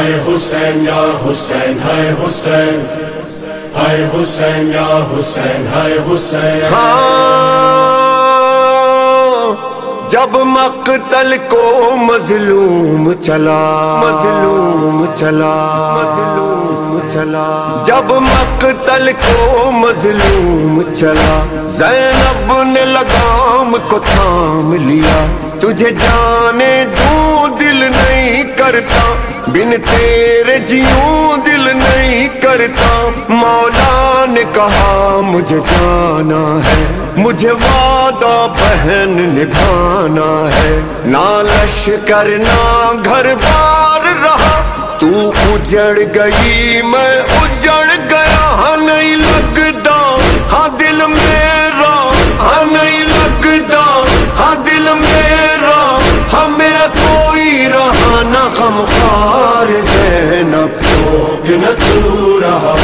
ہائے حسین یا حسین ہائے حسین ہائے حسین یا حسین ہائے حسین جب مقتل کو مظلوم چلا مظلوم چلا مظلوم چلا۔ جب مقتل کو مظلوم چلا، زینب نے لگام کو تھام لیا۔ تجھے جانے دوں، دل نہیں کرتا۔ بن تیرے جیوں دل نہیں کرتا مولا نے کہا مجھے جانا ہے مجھے وعدہ بہن نبھانا ہے نہ لشکر نہ گھر بار رہا تو اجڑ گئی میں اجڑ گیا ہاں نہیں لگتا ہاں دل میرا ہاں نہیں لگتا ہاں دل میرا ہاں میرا کوئی رہا نہ غم زینب روک نہ تو رہا،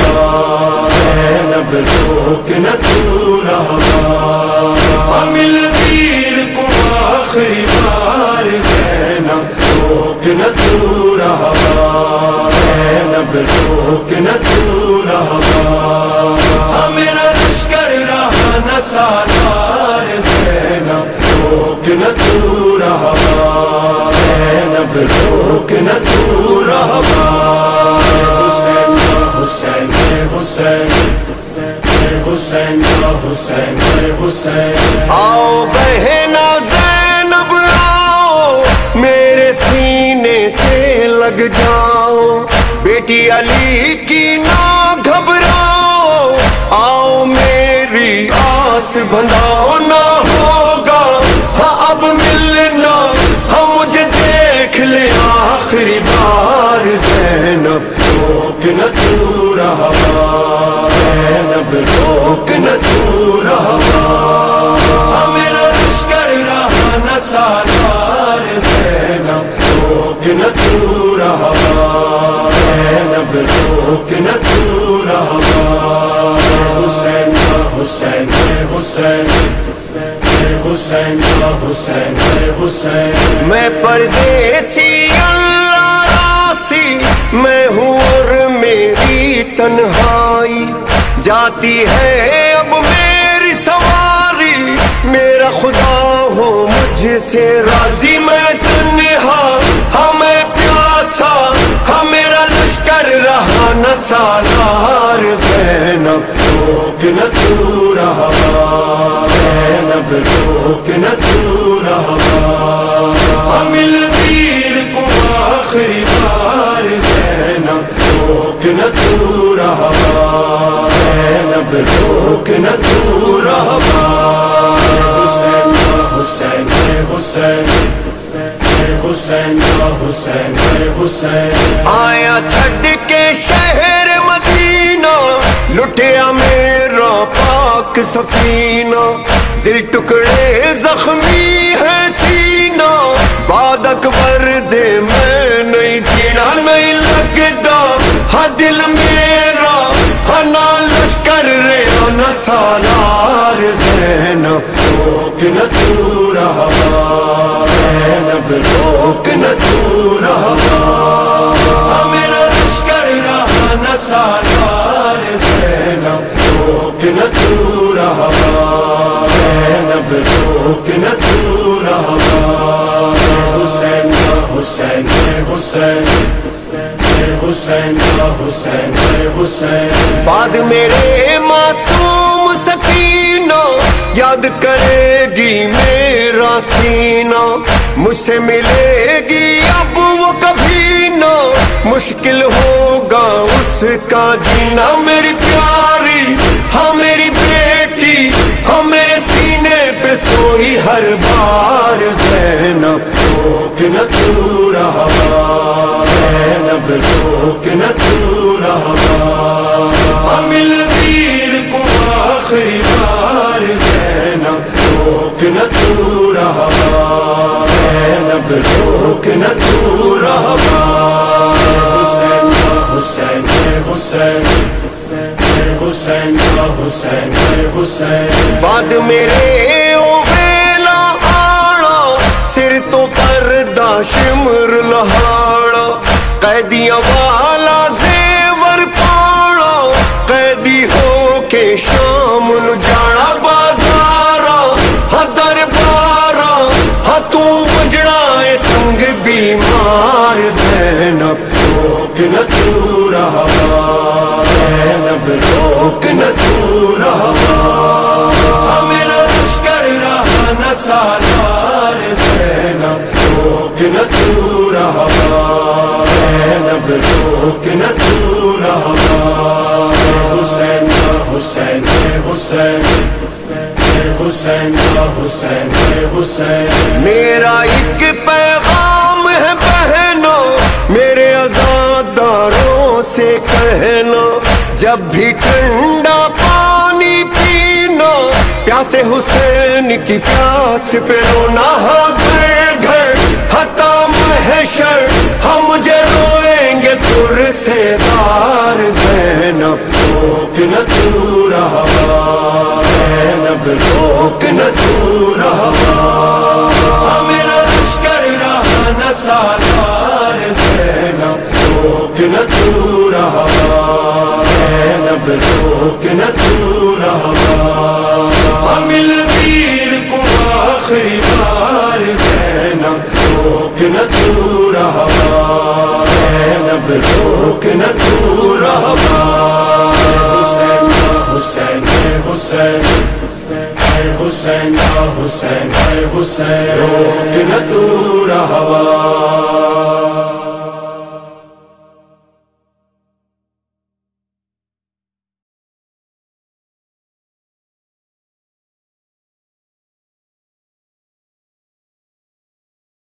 زینب روک نہ تو رہا۔ حمل ویر کو آخری بار زینب روک نہ تو رہا۔ زینب روک نہ تو رہا۔ میرا لشکر رہا نہ سالار، زینب روک نہ تو رہا۔ زینب روک نہ حسین، یا حسین حسین۔ آؤ بہنا زینب، آؤ، میرے سینے سے لگ جاؤ۔ بیٹی علی کی نہ گھبراؤ۔ آؤ میری آس بناؤ نہ ہو حسین حسین حسین حسین حسین میں پردیسی اللہ راسی، میں ہوں اور میری تنہائی۔ جاتی ہے اب میری سواری، میرا خدا ہو مجھ سے راضی، میں تنہا ہمیں پیاسا ہم لشکر رہا نہ سالار زینب۔ روک نہ تو رہا زینب روک نہ تو رہا حمل ویر کو آخری بار زینب روک نہ تو رہا زینب روک نہ تو رہا حسین حسین حسین حسین حسین حسین۔ آیا چھڈ کے شہر مدینہ، لٹیا میرا پاک سفینہ، دل ٹکڑے زخمی ہے سینہ۔ باد اکبر دے، میں نہیں جینا، نہیں لگتا۔ ہاں دل میرا ہاں نہ لشکر رے ہاں نہ سالار زینب۔ روک نہ تو رہا، زینب، روک نہ تو رہا۔ حسین حسین حسین حسین حسین بعد میرے معصوم سکینہ یاد کرے گی میرا سینہ۔ مجھ سے ملے گی اب وہ کبھی نہ۔ مشکل ہوگا اس کا جینا۔ میری پیاری ہاں میری بیٹی ہاں میرے سینے پہ سوئی ہر بار زینب۔ نہ تو رہا، زینب روک نہ تو رہا۔ حمل کو آخری بار زینب روک نہ تو رہا۔ زینب روک نہ تو رہا۔ حسین حسین حسین حسین حسین حسین بعد میرے روک نہ تو رہا زینب روک نہ تو رہا ہاں میرا لشکر رہا نہ سالار زینب روک نہ تو رہا زینب روک نہ تو رہا حسین یا حسین حسین حسین یا حسین حسین میرا ایک پیغام سے کہنا، جب بھی ٹھنڈا پانی پینا، پیاسے حسین کی پیاس پہ رونا گھر گھر۔ ہتا محشر، ہم مجھے روئیں گے پور سے دار۔ زینب، روک نہ تو رہا۔ زینب، روک نہ تو رہا۔ روک نہ تو رہا، زینب روک نہ تو رہا۔ مل ویر کو آخری بار زینب روک نہ تو رہا، زینب روک نہ تو رہا۔ حسین حسین حسین حسین حسین حسین روک نہ تو رہا۔